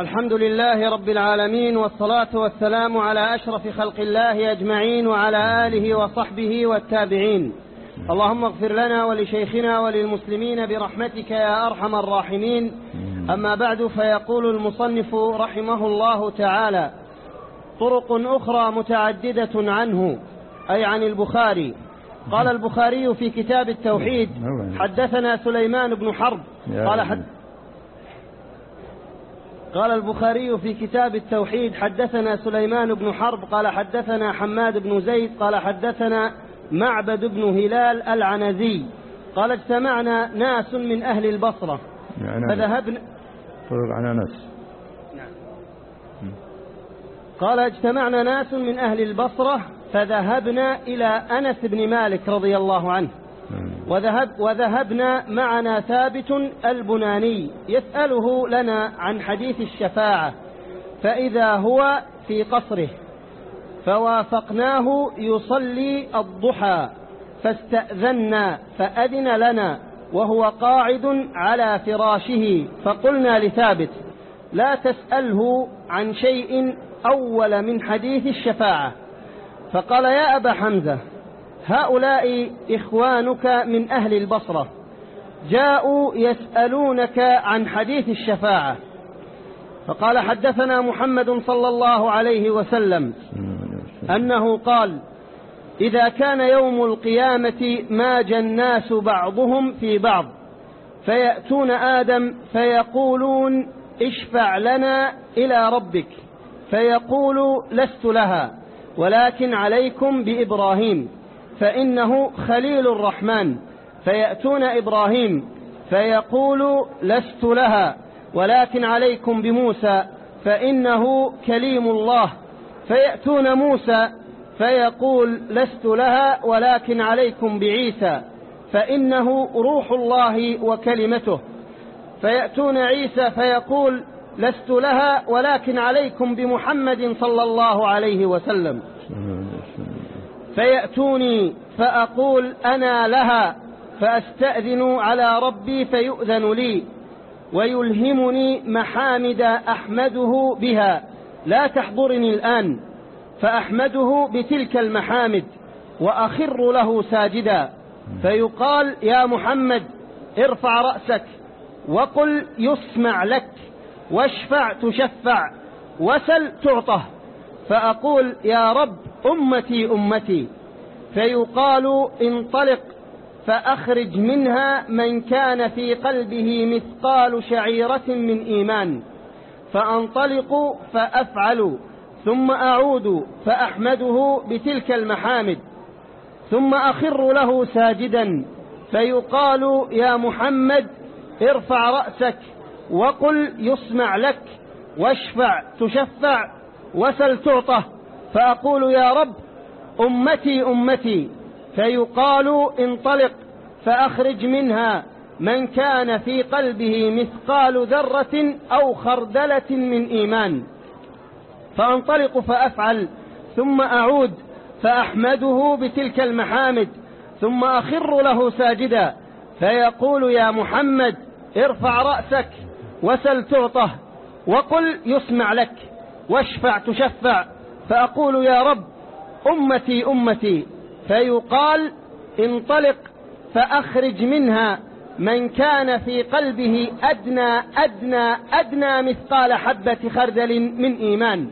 الحمد لله رب العالمين والصلاة والسلام على أشرف خلق الله أجمعين وعلى آله وصحبه والتابعين. اللهم اغفر لنا ولشيخنا وللمسلمين برحمتك يا أرحم الراحمين. أما بعد فيقول المصنف رحمه الله تعالى طرق أخرى متعددة عنه أي عن البخاري. قال البخاري في كتاب التوحيد حدثنا سليمان بن حرب. قال حد قال البخاري في كتاب التوحيد حدثنا سليمان بن حرب قال حدثنا حماد بن زيد قال حدثنا معبد بن هلال العنزي. قال اجتمعنا ناس من أهل البصرة. فذهبنا طرق عن أنس قال اجتمعنا ناس من أهل البصرة فذهبنا إلى أنس بن مالك رضي الله عنه. وذهب وذهبنا معنا ثابت البناني يسأله لنا عن حديث الشفاعة فإذا هو في قصره فوافقناه يصلي الضحى فاستأذنا فأذن لنا وهو قاعد على فراشه فقلنا لثابت لا تسأله عن شيء أول من حديث الشفاعة. فقال يا أبا حمزة هؤلاء إخوانك من أهل البصرة. جاءوا يسألونك عن حديث الشفاعة. فقال حدثنا محمد صلى الله عليه وسلم أنه قال إذا كان يوم القيامة ماج الناس بعضهم في بعض فيأتون آدم فيقولون اشفع لنا إلى ربك. فيقول لست لها ولكن عليكم بإبراهيم. فإنه خليل الرحمن. فيأتون إبراهيم فيقول لست لها ولكن عليكم بموسى فإنه كليم الله. فيأتون موسى فيقول لست لها ولكن عليكم بعيسى فإنه روح الله وكلمته. فيأتون عيسى فيقول لست لها ولكن عليكم بمحمد صلى الله عليه وسلم. فيأتوني فأقول أنا لها فأستأذن على ربي فيؤذن لي ويلهمني محامد أحمده بها. لا تحضرني الآن فأحمده بتلك المحامد وأخر له ساجدا. فيقال يا محمد ارفع رأسك وقل يسمع لك واشفع تشفع وسل تعطه. فأقول يا رب أمتي أمتي. فيقال انطلق فأخرج منها من كان في قلبه مثقال شعيرة من إيمان. فأنطلق فأفعل ثم أعود فأحمده بتلك المحامد. ثم أخر له ساجدا فيقال يا محمد ارفع رأسك وقل يسمع لك واشفع تشفع وسل تعطه. فأقول يا رب أمتي أمتي فيقال انطلق فأخرج منها من كان في قلبه مثقال ذرة أو خردلة من إيمان. فأنطلق فأفعل ثم أعود فأحمده بتلك المحامد ثم أخر له ساجدا فيقول يا محمد ارفع رأسك وسل تعطه وقل يسمع لك واشفع تشفع. فأقول يا رب أمتي أمتي. فيقال انطلق فأخرج منها. من كان في قلبه أدنى أدنى أدنى مثقال حبة خردل من إيمان.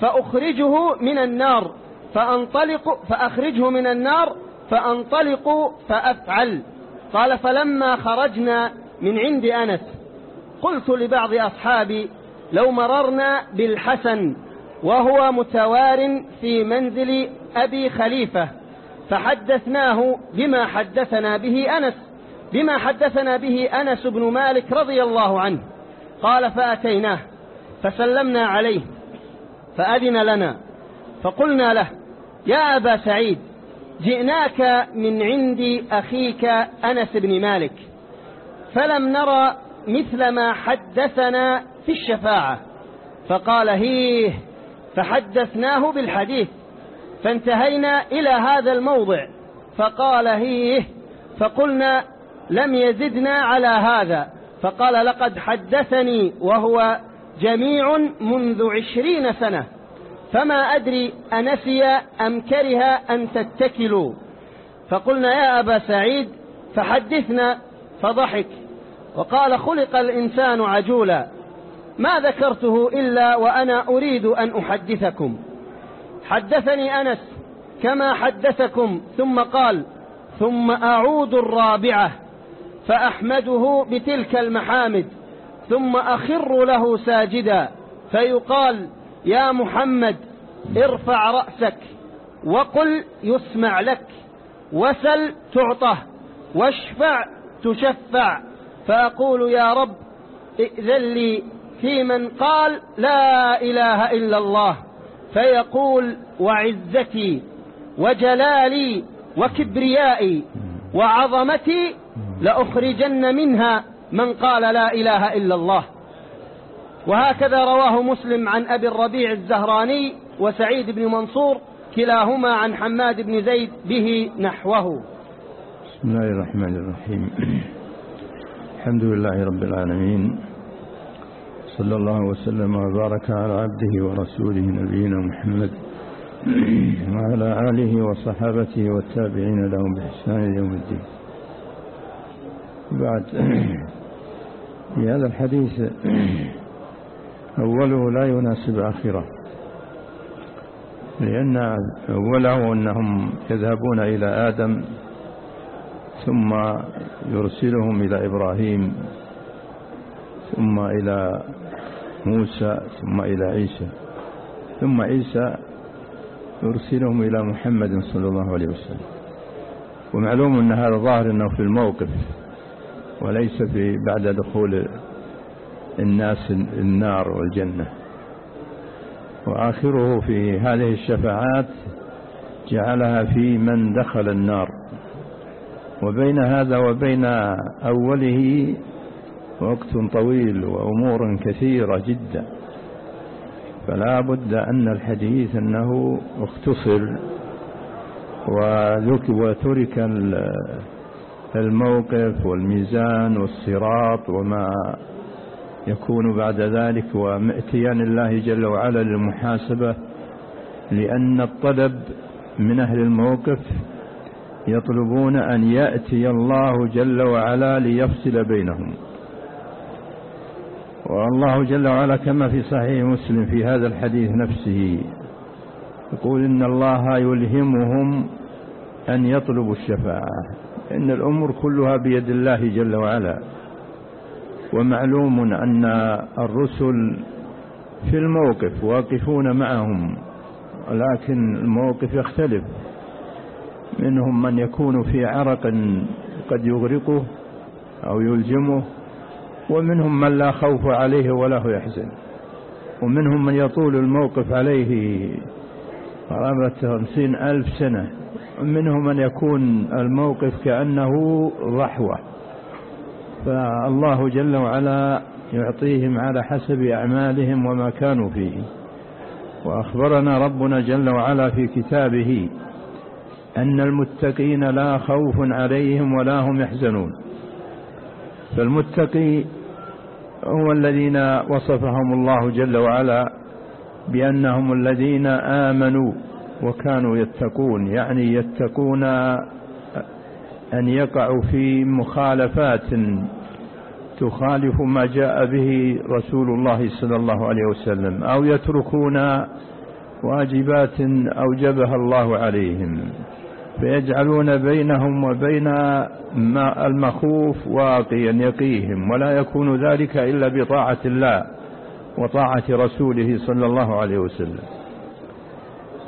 فأخرجه من النار فأنطلق فأخرجه من النار فأنطلق فأفعل. قال فلما خرجنا من عند أنس قلت لبعض أصحابي لو مررنا بالحسن وهو متوار في منزل أبي خليفة فحدثناه بما حدثنا به أنس بما حدثنا به أنس بن مالك رضي الله عنه قال فأتيناه فسلمنا عليه فأذن لنا فقلنا له يا أبا سعيد جئناك من عند أخيك أنس بن مالك فلم نرى مثل ما حدثنا في الشفاعة فقال هيه فحدثناه بالحديث فانتهينا إلى هذا الموضع فقال هيه فقلنا لم يزدنا على هذا فقال لقد حدثني وهو جميع منذ عشرين سنة فما أدري أنسي أم كره أن تتكلوا. فقلنا يا أبا سعيد فحدثنا فضحك وقال خلق الإنسان عجولا ما ذكرته إلا وأنا أريد أن أحدثكم. حدثني أنس كما حدثكم ثم قال ثم أعود الرابعة فأحمده بتلك المحامد ثم أخر له ساجدا فيقال يا محمد ارفع رأسك وقل يسمع لك وسل تعطه واشفع تشفع فأقول يا رب ائذن لي في من قال لا إله إلا الله فيقول وعزتي وجلالي وكبريائي وعظمتي لأخرجن منها من قال لا إله إلا الله. وهكذا رواه مسلم عن أبي الربيع الزهراني وسعيد بن منصور كلاهما عن حماد بن زيد به نحوه. بسم الله الرحمن الرحيم. الحمد لله رب العالمين. صلى الله وسلم وبارك على عبده ورسوله نبينا محمد وعلى آله وصحابته والتابعين لهم بإحسان يوم الدين. بعد في هذا الحديث أوله لا يناسب آخره لأن أوله أنهم يذهبون إلى آدم ثم يرسلهم إلى إبراهيم ثم إلى موسى ثم إلى عيسى. ثم عيسى يرسلهم إلى محمد صلى الله عليه وسلم. ومعلوم أن هذا ظاهر أنه في الموقف وليس في بعد دخول الناس النار والجنة. وآخره في هذه الشفاعات جعلها في من دخل النار. وبين هذا وبين أوله وقت طويل وأمور كثيرة جدا. فلا بد أن الحديث أنه اختصر وترك الموقف والميزان والصراط وما يكون بعد ذلك. ومأتيان الله جل وعلا للمحاسبة لأن الطلب من أهل الموقف يطلبون أن يأتي الله جل وعلا ليفصل بينهم. والله جل وعلا كما في صحيح مسلم في هذا الحديث نفسه يقول إن الله يلهمهم أن يطلبوا الشفاعة. إن الأمور كلها بيد الله جل وعلا. ومعلوم أن الرسل في الموقف واقفون معهم لكن الموقف يختلف. منهم من يكون في عرق قد يغرقه أو يلجمه ومنهم من لا خوف عليه ولا هو يحزن. ومنهم من يطول الموقف عليه. قرابة خمسين ألف سنة. ومنهم من يكون الموقف كأنه ضحوة فالله جل وعلا يعطيهم على حسب أعمالهم وما كانوا فيه. وأخبرنا ربنا جل وعلا في كتابه أن المتقين لا خوف عليهم ولا هم يحزنون. فالمتقي هم الذين وصفهم الله جل وعلا بأنهم الذين آمنوا وكانوا يتقون يعني يتقون أن يقعوا في مخالفات تخالف ما جاء به رسول الله صلى الله عليه وسلم أو يتركون واجبات أوجبها الله عليهم. فيجعلون بينهم وبين المخوف واقيا يقيهم ولا يكون ذلك إلا بطاعة الله وطاعة رسوله صلى الله عليه وسلم.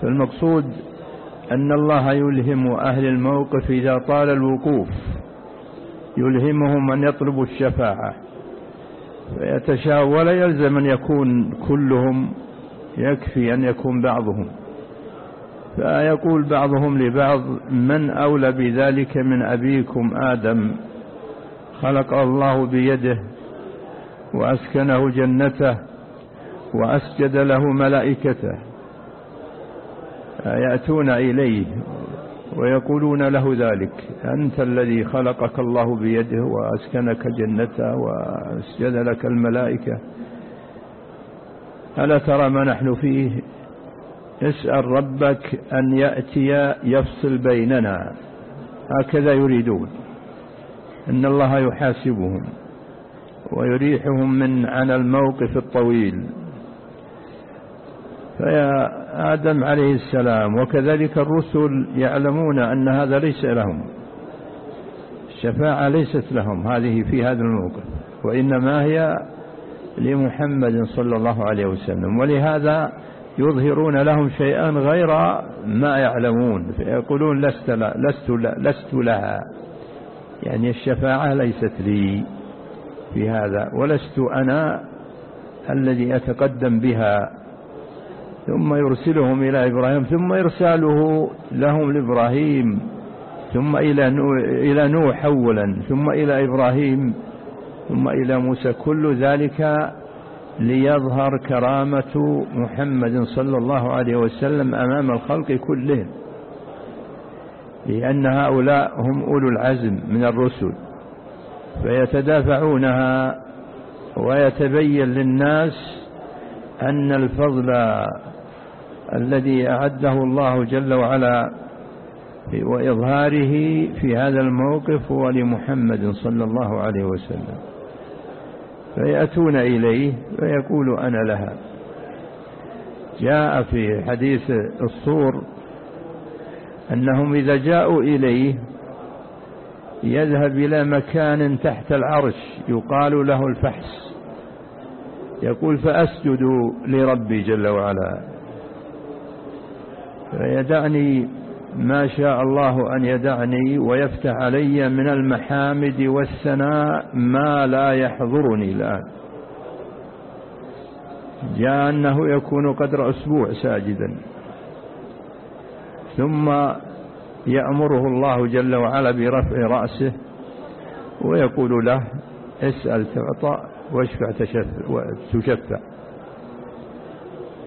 فالمقصود أن الله يلهم أهل الموقف إذا طال الوقوف يلهمهم أن يطلبوا الشفاعة. فيتشاء ولا يلزم أن يكون كلهم يكفي أن يكون بعضهم. فيقول بعضهم لبعض من أولى بذلك من أبيكم آدم؟ خلق الله بيده وأسكنه جنته وأسجد له ملائكته. يأتون إليه ويقولون له ذلك أنت الذي خلقك الله بيده وأسكنك جنته وأسجد لك الملائكة. ألا ترى ما نحن فيه؟ اسأل ربك أن يأتي يفصل بيننا. هكذا يريدون. إن الله يحاسبهم ويريحهم من عن الموقف الطويل. فيا آدم عليه السلام وكذلك الرسل يعلمون أن هذا ليس لهم. الشفاعة ليست لهم هذه في هذا الموقف. وإنما هي لمحمد صلى الله عليه وسلم. ولهذا يظهرون لهم شيئا غير ما يعلمون. فيقولون لست, لا لست, لا لست لها. يعني الشفاعة ليست لي في هذا ولست أنا الذي أتقدم بها. ثم يرسلهم إلى إبراهيم ثم إرساله لهم لإبراهيم ثم إلى نوح أولا ثم إلى إبراهيم ثم إلى موسى. كل ذلك ليظهر كرامة محمد صلى الله عليه وسلم أمام الخلق كلهم. لأن هؤلاء هم أولو العزم من الرسل فيتدافعونها ويتبين للناس أن الفضل الذي أعده الله جل وعلا وإظهاره في هذا الموقف هو لمحمد صلى الله عليه وسلم. فيأتون إليه ويقول أنا لها. جاء في حديث الصور أنهم إذا جاءوا إليه يذهب إلى مكان تحت العرش يقال له الفحس يقول فأسجد لربي جل وعلا. فيدعني ما شاء الله أن يدعني ويفتح علي من المحامد والثناء ما لا يحضرني الآن. جاء أنه يكون قدر أسبوع ساجدا. ثم يأمره الله جل وعلا برفع رأسه ويقول له اسأل تعطى واشفع تشفع.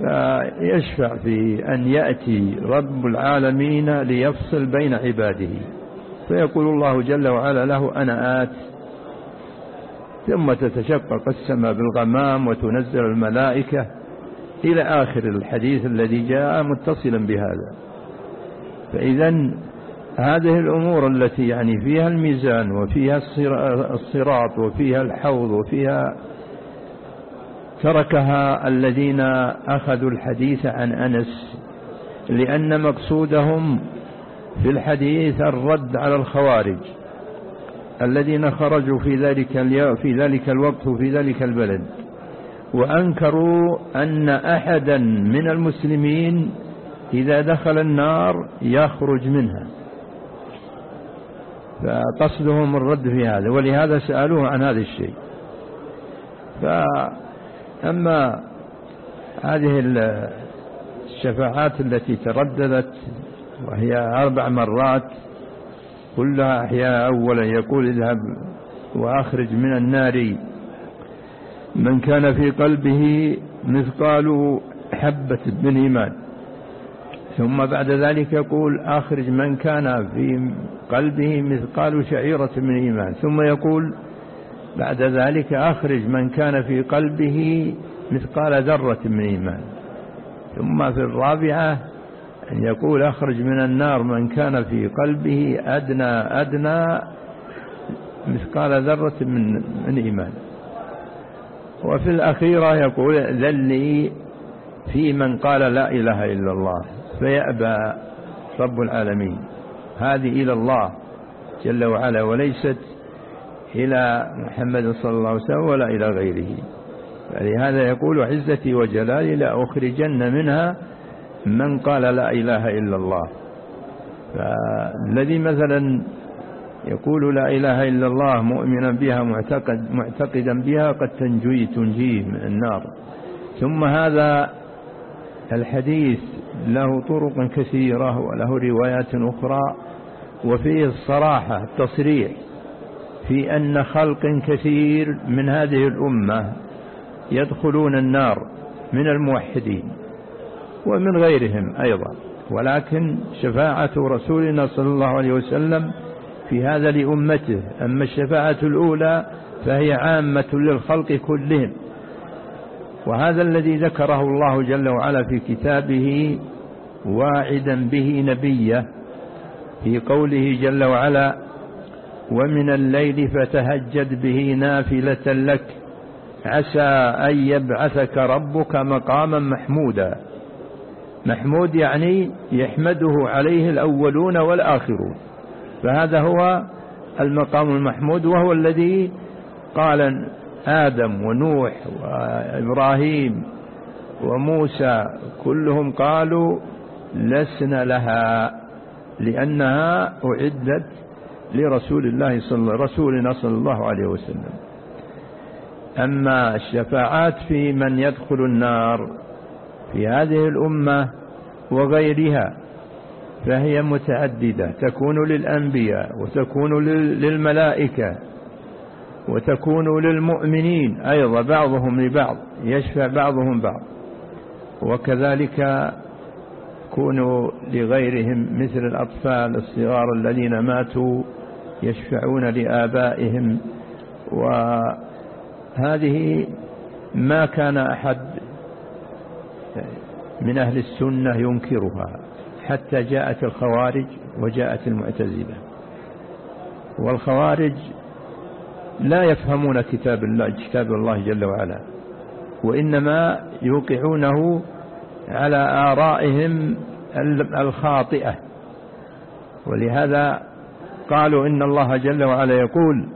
فيشفع في أن يأتي رب العالمين ليفصل بين عباده. فيقول الله جل وعلا له أنا آت. ثم تتشقق السماء بالغمام وتنزل الملائكة إلى آخر الحديث الذي جاء متصلا بهذا. فإذا هذه الأمور التي يعني فيها الميزان وفيها الصراط وفيها الحوض وفيها تركها الذين أخذوا الحديث عن أنس لأن مقصودهم في الحديث الرد على الخوارج الذين خرجوا في ذلك في ذلك الوقت وفي ذلك البلد. وأنكروا أن أحدا من المسلمين إذا دخل النار يخرج منها. فقصدهم الرد في هذا ولهذا سألوه عن هذا الشيء. أما هذه الشفاعات التي ترددت وهي أربع مرات كلها أحياء أولا يقول اذهب وأخرج من النار. من كان في قلبه مثقال حبة من إيمان. ثم بعد ذلك يقول أخرج من كان في قلبه مثقال شعيرة من إيمان. ثم يقول بعد ذلك أخرج من كان في قلبه مثقال ذرة من إيمان. ثم في الرابعة أن يقول أخرج من النار من كان في قلبه أدنى أدنى مثقال ذرة من, من إيمان. وفي الأخيرة يقول ذلي في من قال لا إله إلا الله فيأبى رب العالمين. هذه إلى الله جل وعلا وليست إلى محمد صلى الله عليه وسلم ولا إلى غيره. فلهذا يقول عزتي وجلالي لأخرجن منها من قال لا إله إلا الله. فالذي مثلا يقول لا إله إلا الله مؤمنا بها معتقد معتقدا بها قد تنجي تنجيه من النار. ثم هذا الحديث له طرق كثيرة وله روايات أخرى وفيه الصراحة التصريح. في أن خلق كثير من هذه الأمة يدخلون النار من الموحدين ومن غيرهم أيضا. ولكن شفاعة رسولنا صلى الله عليه وسلم في هذا لأمته أما الشفاعة الأولى فهي عامة للخلق كلهم. وهذا الذي ذكره الله جل وعلا في كتابه واعدا به نبيه في قوله جل وعلا ومن الليل فتهجد به نافلة لك. عسى أن يبعثك ربك مقاما محمودا. محمود يعني يحمده عليه الأولون والآخرون. فهذا هو المقام المحمود وهو الذي قال آدم ونوح وإبراهيم وموسى كلهم قالوا لسنا لها لأنها أعدت لرسول الله صلى رسولنا صلى الله عليه وسلم. أما الشفاعات في من يدخل النار في هذه الأمة وغيرها فهي متعددة. تكون للأنبياء وتكون للملائكة وتكون للمؤمنين. أيضا بعضهم لبعض يشفع بعضهم بعض. وكذلك يكون لغيرهم مثل الأطفال الصغار الذين ماتوا يشفعون لآبائهم. وهذه ما كان أحد من أهل السنة ينكرها حتى جاءت الخوارج وجاءت المعتزلة. والخوارج لا يفهمون كتاب الله كتاب الله جل وعلا وإنما يوقعونه على آرائهم الخاطئة. ولهذا قالوا إن الله جل وعلا يقول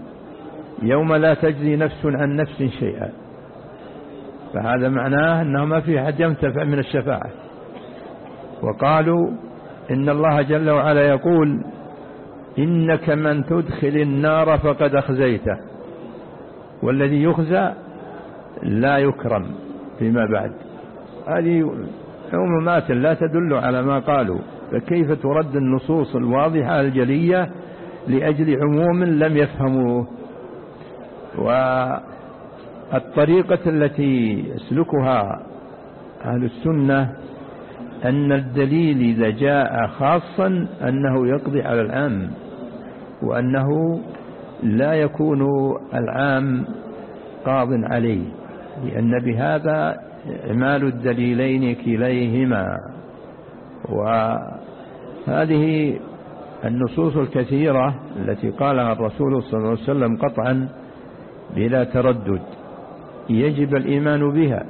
يوم لا تجزي نفس عن نفس شيئا. فهذا معناه أنه ما في أحد ينتفع من الشفاعة. وقالوا إن الله جل وعلا يقول إنك من تدخل النار فقد أخزيته والذي يخزى لا يكرم فيما بعد. هذه عمومات لا تدل على ما قالوا فكيف ترد النصوص الواضحة الجلية لأجل عموم لم يفهموه. والطريقة التي يسلكها أهل السنة أن الدليل إذا جاء خاصا أنه يقضي على العام وأنه لا يكون العام قاض عليه لأن بهذا إعمال الدليلين كليهما وهذه النصوص الكثيرة التي قالها الرسول صلى الله عليه وسلم قطعا بلا تردد. يجب الإيمان بها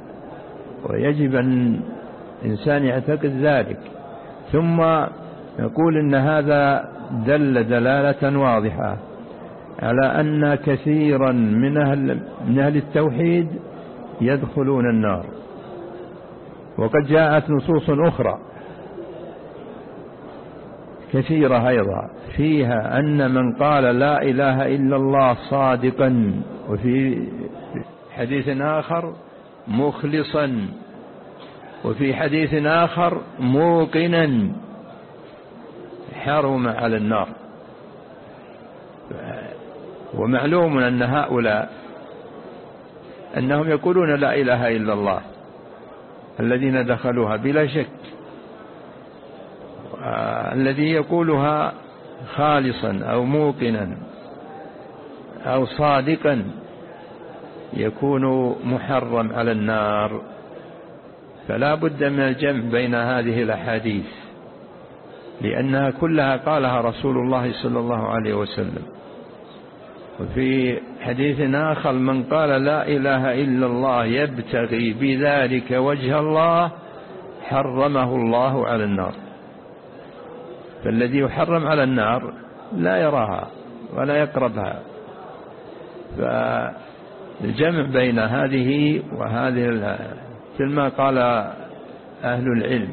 ويجب أن الإنسان يعتقد ذلك. ثم يقول إن هذا دل دلالة واضحة على أن كثيرا من أهل, من أهل التوحيد يدخلون النار. وقد جاءت نصوص أخرى كثيرة أيضا فيها أن من قال لا إله إلا الله صادقا وفي حديث آخر مخلصا وفي حديث آخر موقنا حرم على النار. ومعلوم أن هؤلاء أنهم يقولون لا إله إلا الله الذين دخلوها بلا شك. الذي يقولها خالصا أو موقنا أو صادقا يكون محرم على النار. فلا بد من الجمع بين هذه الأحاديث لأنها كلها قالها رسول الله صلى الله عليه وسلم. وفي حديث آخر من قال لا إله إلا الله يبتغي بذلك وجه الله حرمه الله على النار. فالذي يحرم على النار لا يراها ولا يقربها. فالجمع بين هذه وهذه مثل ما قال أهل العلم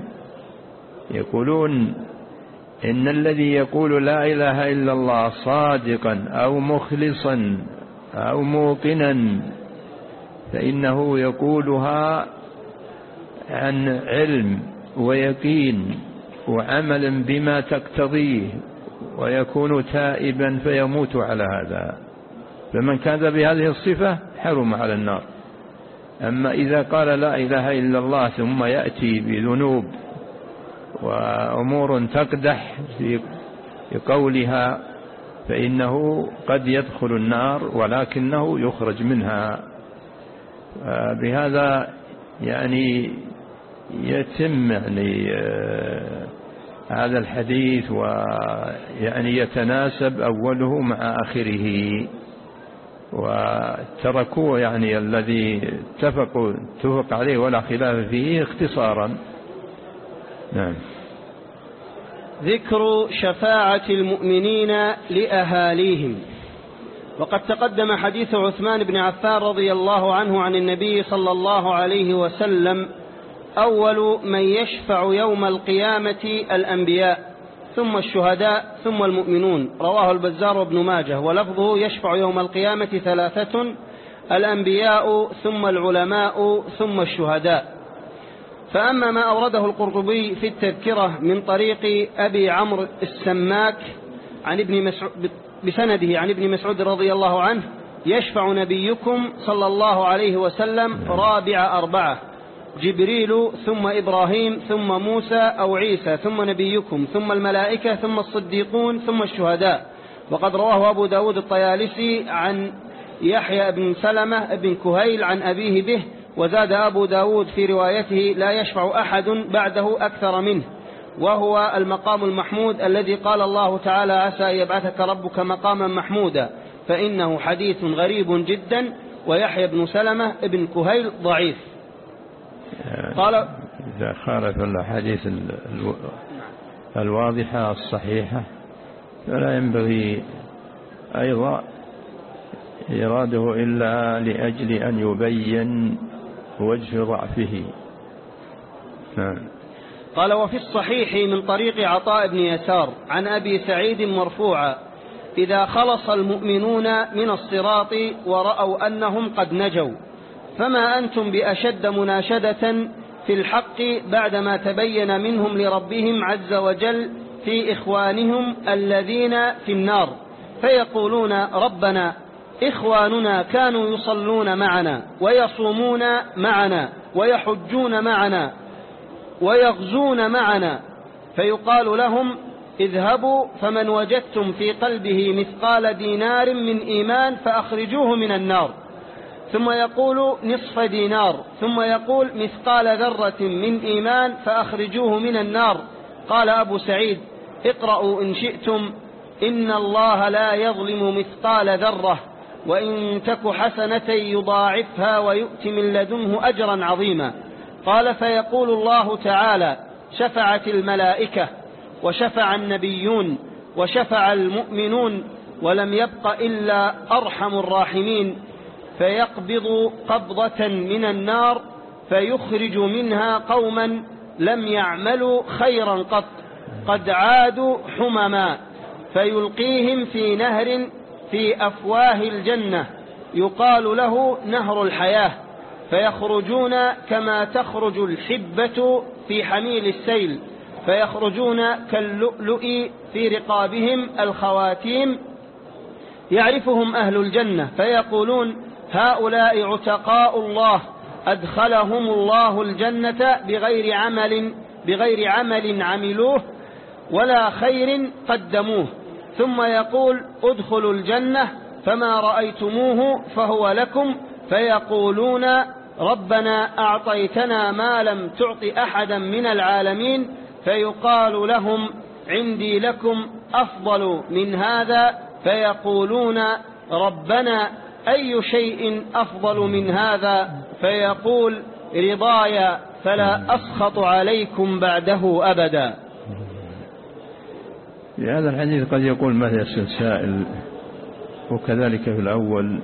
يقولون إن الذي يقول لا إله إلا الله صادقا أو مخلصا أو موقنا فإنه يقولها عن علم ويقين. وعمل بما تقتضيه ويكون تائبا فيموت على هذا. فمن كان بهذه الصفة حرم على النار. أما إذا قال لا إله إلا الله ثم يأتي بذنوب وأمور تقدح في قولها فإنه قد يدخل النار ولكنه يخرج منها. بهذا يعني يتم يعني آه، هذا الحديث ويعني يتناسب أوله مع آخره. وتركوه يعني الذي اتفقوا اتفق عليه ولا خلاف فيه اختصارا. نعم. ذكر شفاعة المؤمنين لأهاليهم. وقد تقدم حديث عثمان بن عفان رضي الله عنه عن النبي صلى الله عليه وسلم أول من يشفع يوم القيامة الأنبياء ثم الشهداء ثم المؤمنون. رواه البزار وابن ماجه ولفظه يشفع يوم القيامة ثلاثة الأنبياء ثم العلماء ثم الشهداء. فأما ما أورده القرطبي في التذكرة من طريق أبي عمرو السماك عن ابن مسعود بسنده عن ابن مسعود رضي الله عنه يشفع نبيكم صلى الله عليه وسلم رابع أربعة. جبريل ثم إبراهيم ثم موسى أو عيسى ثم نبيكم ثم الملائكة ثم الصديقون ثم الشهداء. وقد رواه أبو داود الطيالسي عن يحيى بن سلمة بن كهيل عن أبيه به وزاد أبو داود في روايته لا يشفع أحد بعده أكثر منه. وهو المقام المحمود الذي قال الله تعالى عسى أن يبعثك ربك مقاما محمودا فإنه حديث غريب جدا ويحيى بن سلمة بن كهيل ضعيف. قال إذا خالف الأحاديث الواضحة الصحيحة فلا ينبغي أيضا إراده إلا لأجل أن يبين وجه ضعفه. نعم. قال وفي الصحيح من طريق عطاء بن يسار عن أبي سعيد مرفوعا إذا خلص المؤمنون من الصراط ورأوا أنهم قد نجوا. فما أنتم بأشد مناشدة في الحق بعدما تبين منهم لربهم عز وجل في إخوانهم الذين في النار. فيقولون ربنا إخواننا كانوا يصلون معنا ويصومون معنا ويحجون معنا ويغزون معنا. فيقال لهم اذهبوا فمن وجدتم في قلبه مثقال دينار من إيمان فأخرجوه من النار. ثم يقول نصف دينار ثم يقول مثقال ذرة من إيمان فأخرجوه من النار. قال أبو سعيد اقرأوا إن شئتم إن الله لا يظلم مثقال ذرة وإن تك حسنة يضاعفها ويؤت من لدنه أجرا عظيما. قال فيقول الله تعالى شفعت الملائكة وشفع النبيون وشفع المؤمنون ولم يبق إلا أرحم الراحمين. فيقبض قبضة من النار فيخرج منها قوما لم يعملوا خيرا قط قد عادوا حمما فيلقيهم في نهر في أفواه الجنة يقال له نهر الحياة فيخرجون كما تخرج الحبة في حميل السيل فيخرجون كاللؤلؤ في رقابهم الخواتيم يعرفهم أهل الجنة فيقولون هؤلاء عتقاء الله أدخلهم الله الجنة بغير عمل بغير عمل عملوه ولا خير قدموه. ثم يقول ادخلوا الجنة فما رأيتموه فهو لكم فيقولون ربنا أعطيتنا ما لم تعط أحدا من العالمين فيقال لهم عندي لكم أفضل من هذا فيقولون ربنا أي شيء أفضل من هذا؟ فيقول رضايا فلا أسخط عليكم بعده أبدا. في هذا الحديث قد يقول مثل السائل وكذلك في الأول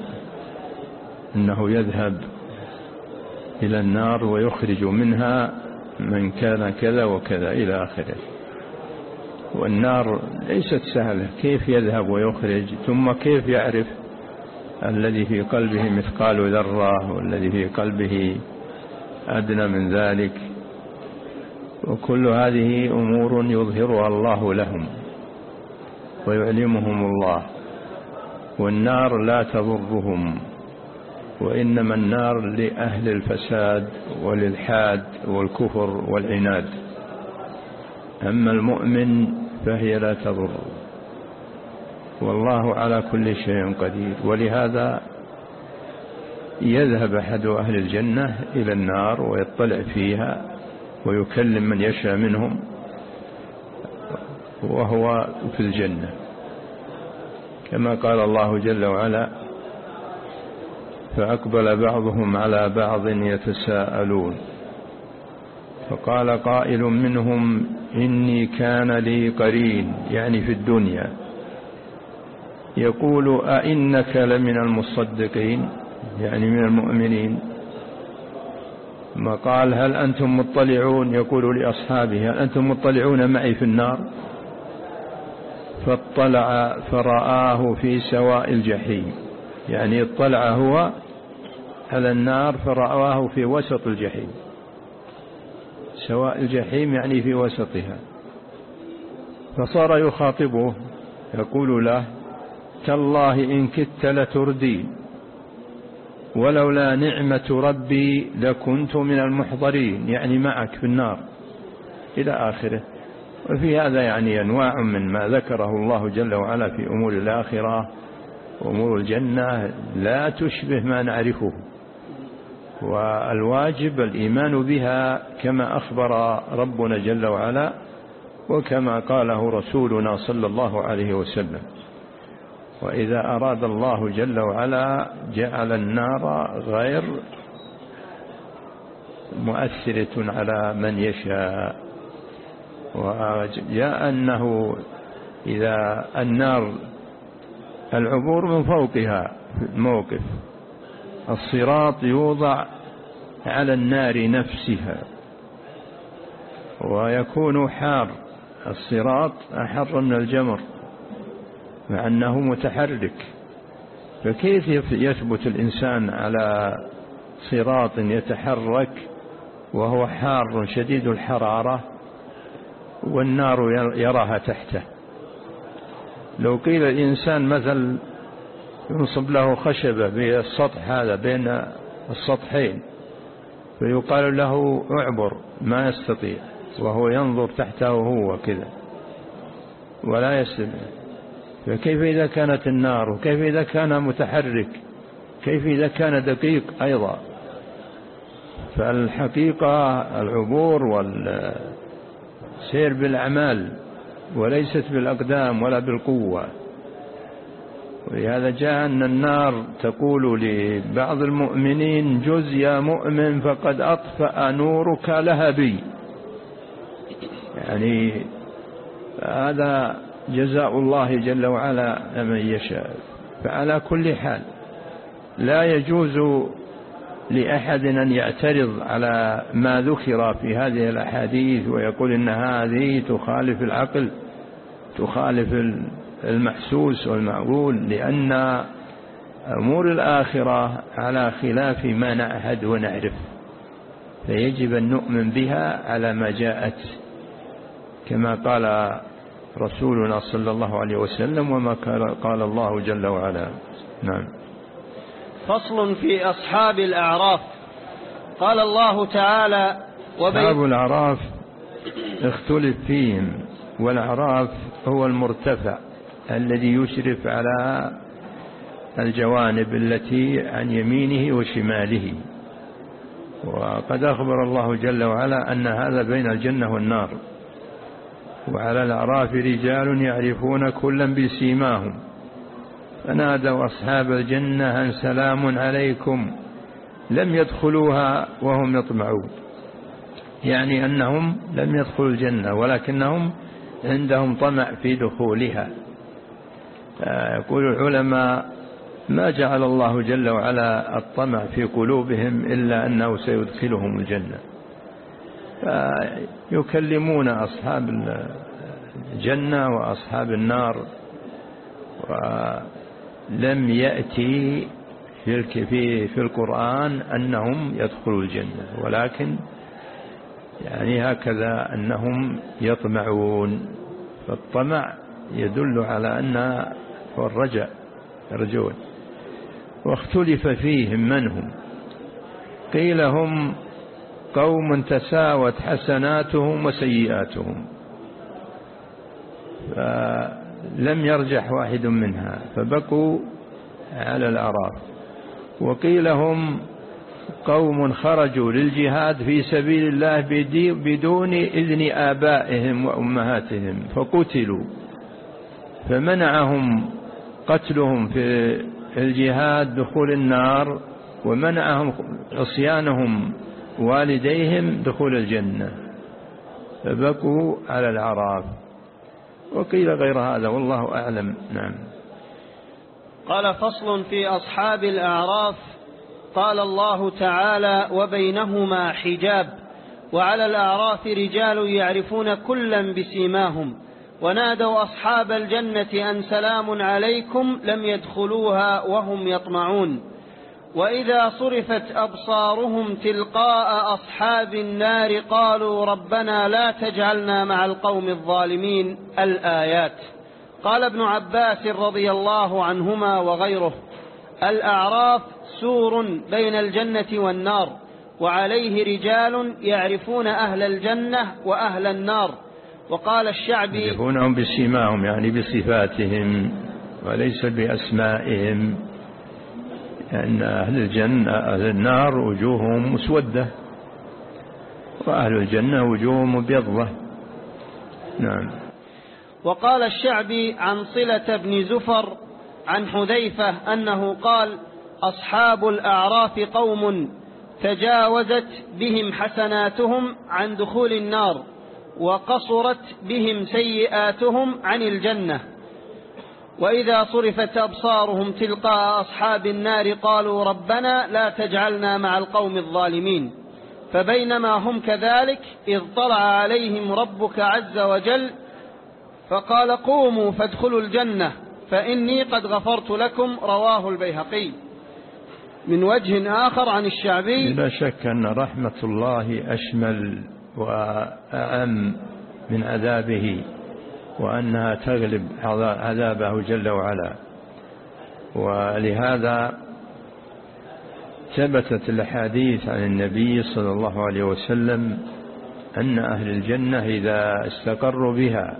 أنه يذهب إلى النار ويخرج منها من كان كذا وكذا إلى آخره. والنار ليست سهلة كيف يذهب ويخرج؟ ثم كيف يعرف؟ الذي في قلبه مثقال ذرة والذي في قلبه أدنى من ذلك. وكل هذه أمور يظهرها الله لهم ويعلمهم الله. والنار لا تضرهم وإنما النار لأهل الفساد وللحاد والكفر والعناد. أما المؤمن فهي لا تضر. والله على كل شيء قدير. ولهذا يذهب أحد أهل الجنة إلى النار ويطلع فيها ويكلم من يشاء منهم وهو في الجنة. كما قال الله جل وعلا فأقبل بعضهم على بعض يتساءلون. فقال قائل منهم إني كان لي قرين يعني في الدنيا. يقول أئنك لمن المصدقين يعني من المؤمنين. ما قال هل أنتم مطلعون؟ يقول لأصحابه هل أنتم مطلعون معي في النار؟ فاطلع فرآه في سواء الجحيم يعني اطلع هو على النار فرآه في وسط الجحيم. سواء الجحيم يعني في وسطها. فصار يخاطبه يقول له تالله إن كدت لتردين ولولا نعمة ربي لكنت من المحضرين. يعني معك في النار. إلى آخره. وفي هذا يعني أنواع من ما ذكره الله جل وعلا في أمور الآخرة. وأمور الجنة. لا تشبه ما نعرفه. والواجب الإيمان بها كما أخبر ربنا جل وعلا. وكما قاله رسولنا صلى الله عليه وسلم. وإذا أراد الله جل وعلا جعل النار غير مؤثرة على من يشاء. وجاء أنه إذا النار العبور من فوقها الموقف الصراط يوضع على النار نفسها ويكون حار. الصراط أحر من الجمر. مع أنه متحرك. فكيف يثبت الإنسان على صراط يتحرك وهو حار شديد الحرارة والنار يراها تحته؟ لو قيل الإنسان مثل ينصب له خشبة بالسطح هذا بين السطحين فيقال له اعبر ما يستطيع وهو ينظر تحته هو كذا ولا يستطيع فكيف إذا كانت النار؟ وكيف إذا كان متحرك؟ كيف إذا كان دقيق أيضا؟ فالحقيقة العبور والسير بالأعمال وليست بالأقدام ولا بالقوة. ولهذا جاء أن النار تقول لبعض المؤمنين جز يا مؤمن فقد أطفأ نورك لهبي يعني هذا جزاء الله جل وعلا لمن يشاء. فعلى كل حال لا يجوز لأحد أن يعترض على ما ذكر في هذه الأحاديث ويقول إن هذه تخالف العقل تخالف المحسوس والمعقول لأن أمور الآخرة على خلاف ما نعهد ونعرف. فيجب أن نؤمن بها على ما جاءت. كما قال رسولنا صلى الله عليه وسلم وما قال الله جل وعلا. نعم. فصل في أصحاب الأعراف. قال الله تعالى أصحاب الأعراف اختلف فيهم والأعراف هو المرتفع الذي يشرف على الجوانب التي عن يمينه وشماله. وقد أخبر الله جل وعلا أن هذا بين الجنة والنار. وعلى الأعراف رجال يعرفون كلا بسيماهم. فنادوا أصحاب الجنة أن سلام عليكم. لم يدخلوها وهم يطمعون. يعني أنهم لم يدخلوا الجنة ولكنهم عندهم طمع في دخولها. يقول العلماء ما جعل الله جل وعلا الطمع في قلوبهم إلا أنه سيدخلهم الجنة. فيكلمون أصحاب الجنة وأصحاب النار ولم يأتي في في القرآن أنهم يدخلوا الجنة ولكن يعني هكذا أنهم يطمعون. فالطمع يدل على أن هو الرجاء يرجون واختلف فيهم من هم؟ قيل هم قوم تساوت حسناتهم وسيئاتهم. فلم يرجح واحد منها فبقوا على الأعراف. وقيل هم قوم خرجوا للجهاد في سبيل الله بدون إذن آبائهم وأمهاتهم فقتلوا. فمنعهم قتلهم في الجهاد دخول النار ومنعهم عصيانهم والديهم دخول الجنة فبقوا على العراف وقيل غير هذا والله أعلم. نعم. قال فصل في أصحاب الأعراف. قال الله تعالى وبينهما حجاب. وعلى الأعراف رجال يعرفون كلا بسيماهم. ونادوا أصحاب الجنة أن سلام عليكم لم يدخلوها وهم يطمعون. وإذا صرفت أبصارهم تلقاء أصحاب النار قالوا ربنا لا تجعلنا مع القوم الظالمين الآيات. قال ابن عباس رضي الله عنهما وغيره الأعراف سور بين الجنة والنار وعليه رجال يعرفون أهل الجنة وأهل النار. وقال الشعبي يعرفونهم بسيماهم يعني بصفاتهم وليس بأسمائهم. لأن أهل الجنة أهل النار وجوههم مسودة. وأهل الجنة وجوههم مبيضة نعم. وقال الشعبي عن صلة بن زفر عن حذيفة أنه قال أصحاب الأعراف قوم تجاوزت بهم حسناتهم عن دخول النار وقصرت بهم سيئاتهم عن الجنة. وإذا صرفت أبصارهم تلقاء أصحاب النار قالوا ربنا لا تجعلنا مع القوم الظالمين. فبينما هم كذلك إذ طلع عليهم ربك عز وجل فقال قوموا فادخلوا الجنة فإني قد غفرت لكم رواه البيهقي. من وجه آخر عن الشعبي لا شك أن رحمة الله أشمل وأعم من عذابه. وأنها تغلب عذابه جل وعلا. ولهذا ثبتت الأحاديث عن النبي صلى الله عليه وسلم أن أهل الجنة إذا استقروا بها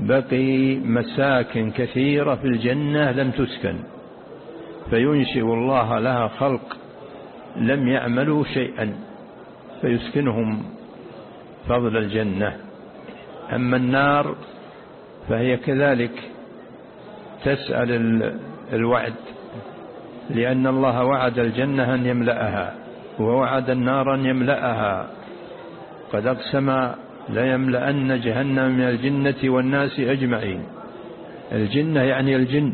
بقي مساكن كثيرة في الجنة لم تسكن فينشئ الله لها خلق لم يعملوا شيئا فيسكنهم فضل الجنة. أما النار فهي كذلك تسأل الوعد لأن الله وعد الجنة أن يملأها ووعد النار أن يملأها. قد أقسم ليملأن جهنم من الجنة والناس أجمعين. الجنة يعني الجن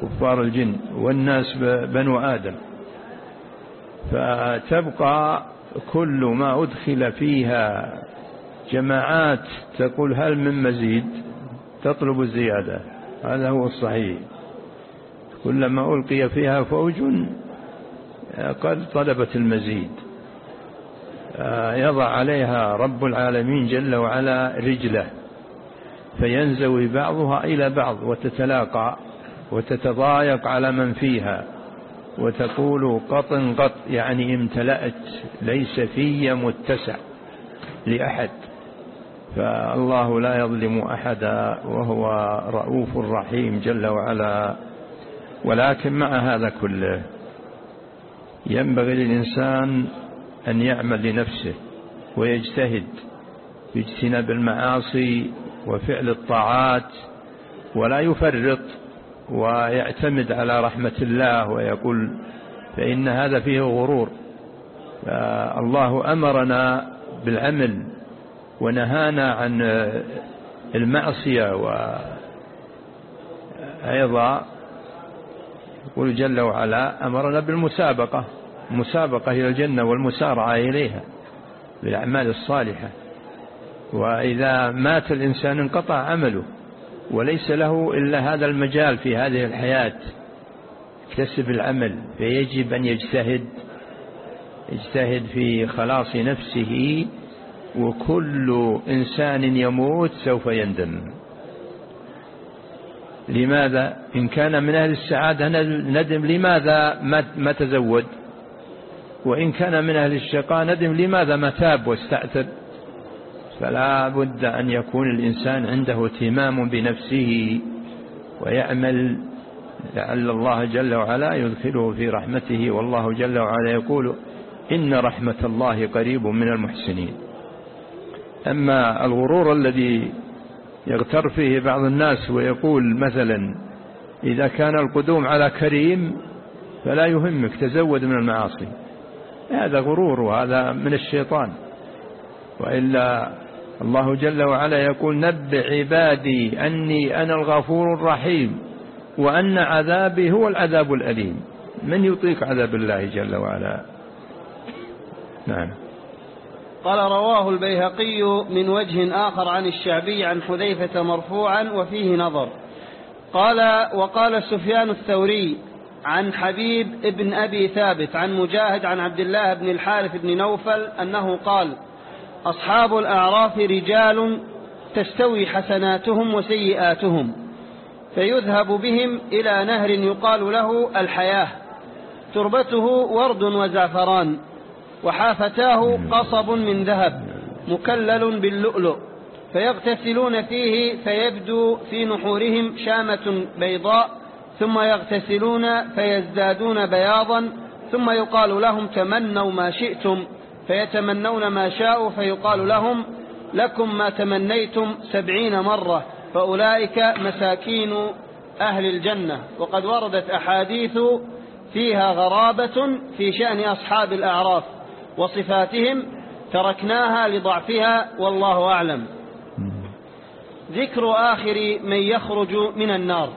كفار الجن والناس بنو آدم. فتبقى كل ما أدخل فيها. جماعات تقول هل من مزيد؟ تطلب الزيادة. هذا هو الصحيح. كلما ألقي فيها فوج قد طلبت المزيد. يضع عليها رب العالمين جل وعلا رجله فينزوي بعضها إلى بعض وتتلاقى وتتضايق على من فيها وتقول قط قط يعني امتلأت ليس في متسع لأحد. فالله لا يظلم أحدا وهو رؤوف رحيم جل وعلا. ولكن مع هذا كله ينبغي للإنسان أن يعمل لنفسه ويجتهد في اجتناب المعاصي وفعل الطاعات ولا يفرط ويعتمد على رحمة الله ويقول فإن هذا فيه غرور. الله أمرنا بالعمل ونهانا عن المعصية وأيضا يقول جل وعلا أمرنا بالمسابقة. المسابقة إلى الجنة والمسارعة إليها بالأعمال الصالحة. وإذا مات الإنسان انقطع عمله وليس له إلا هذا المجال في هذه الحياة. يكتسب العمل فيجب أن يجتهد يجتهد في خلاص نفسه وكل إنسان يموت سوف يندم. لماذا؟ إن كان من أهل السعادة ندم لماذا ما تزود وإن كان من أهل الشقاء ندم لماذا ما تاب واستعتب؟ فلا بد أن يكون الإنسان عنده اهتمام بنفسه ويعمل. لعل الله جل وعلا يدخله في رحمته والله جل وعلا يقول إن رحمة الله قريب من المحسنين. أما الغرور الذي يغتر فيه بعض الناس ويقول مثلا إذا كان القدوم على كريم فلا يهمك تزود من المعاصي. هذا غرور وهذا من الشيطان. وإلا الله جل وعلا يقول نبع عبادي أني أنا الغفور الرحيم وأن عذابي هو العذاب الأليم. من يطيق عذاب الله جل وعلا؟ نعم. قال رواه البيهقي من وجه آخر عن الشعبي عن حذيفة مرفوعا وفيه نظر. قال وقال سفيان الثوري عن حبيب ابن أبي ثابت عن مجاهد عن عبد الله بن الحارث بن نوفل أنه قال أصحاب الأعراف رجال تستوي حسناتهم وسيئاتهم فيذهب بهم إلى نهر يقال له الحياة تربته ورد وزعفران. وحافتاه قصب من ذهب مكلل باللؤلؤ فيغتسلون فيه فيبدو في نحورهم شامة بيضاء ثم يغتسلون فيزدادون بياضا ثم يقال لهم تمنوا ما شئتم فيتمنون ما شاءوا فيقال لهم لكم ما تمنيتم سبعين مرة فأولئك مساكين أهل الجنة وقد وردت أحاديث فيها غرابة في شأن أصحاب الأعراف. وصفاتهم تركناها لضعفها والله أعلم. ذكر آخر من يخرج من النار.